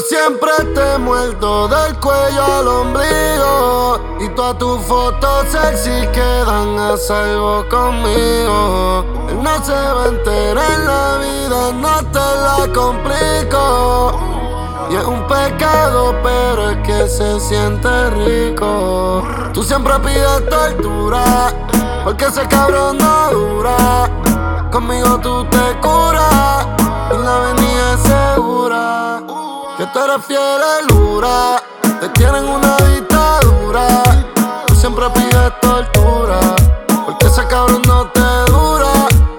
siempre te muerto del cuello al ombligo. Y todas tus fotos sexy quedan a salvo conmigo. Él no se va a enterar en la vida, no te la complico. Y es un pecado, pero es que se siente rico. Tú siempre pides tortura, porque ese cabrón no dura. Conmigo tú te curas, y la avenida es segura. Que tú eres fiel lura, te tienen una dictadura. Tú siempre pides tortura, porque ese cabrón no te dura.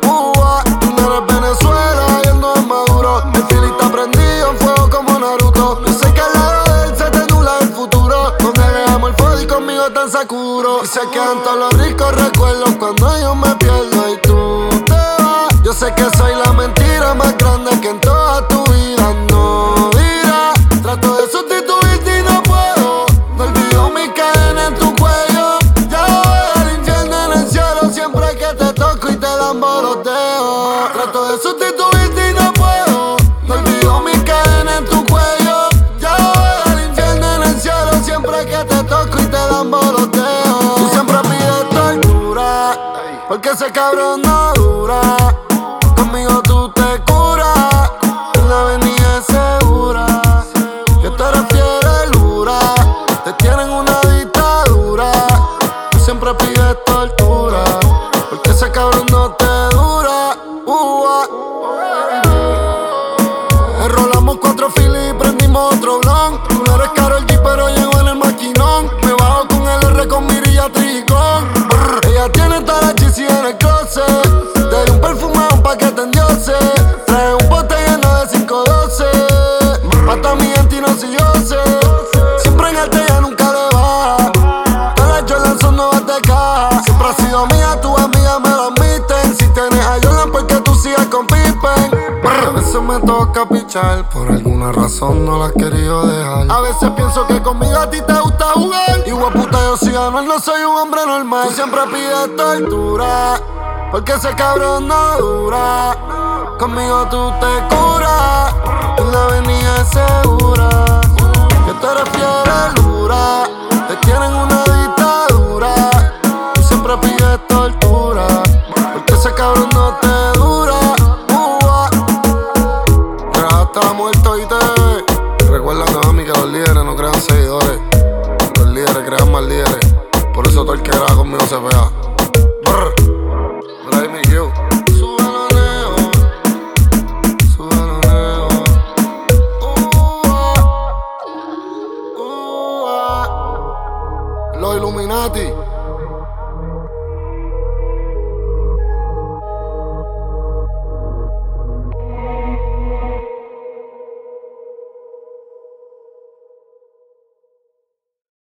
Ua, tú no eres Venezuela y él no es Maduro. El fili está prendido en fuego como Naruto. Yo sé que al lado de él se te nula el futuro. Donde dejamos el fuego y conmigo tan sacuro. Y se quedan todos los ricos recuerdos cuando yo me pierdo y tú te vas. Yo sé que soy la mentira más grande Porque ese cabrón no dura. Enrolamos cuatro filis y prendimos otro blon. Tú no eres Karol G, pero llego en el maquinón. Me bajo con el R con mirilla tricón. Ella tiene toda la chisi en el closet. De un perfume a un paquete en dioses. Trae un bote lleno de 512. Mata mi gente y no si yo. Por alguna razón no la has querido dejar. A veces pienso que conmigo a ti te gusta jugar. Y puta, yo si gano, no soy un hombre normal. Tú siempre pides tortura, porque ese cabrón no dura. Conmigo tú te curas, en la avenida segura. Que tú eres fiel lura, te tienen una dictadura. Tú siempre pides tortura, porque ese cabrón no te dura. body.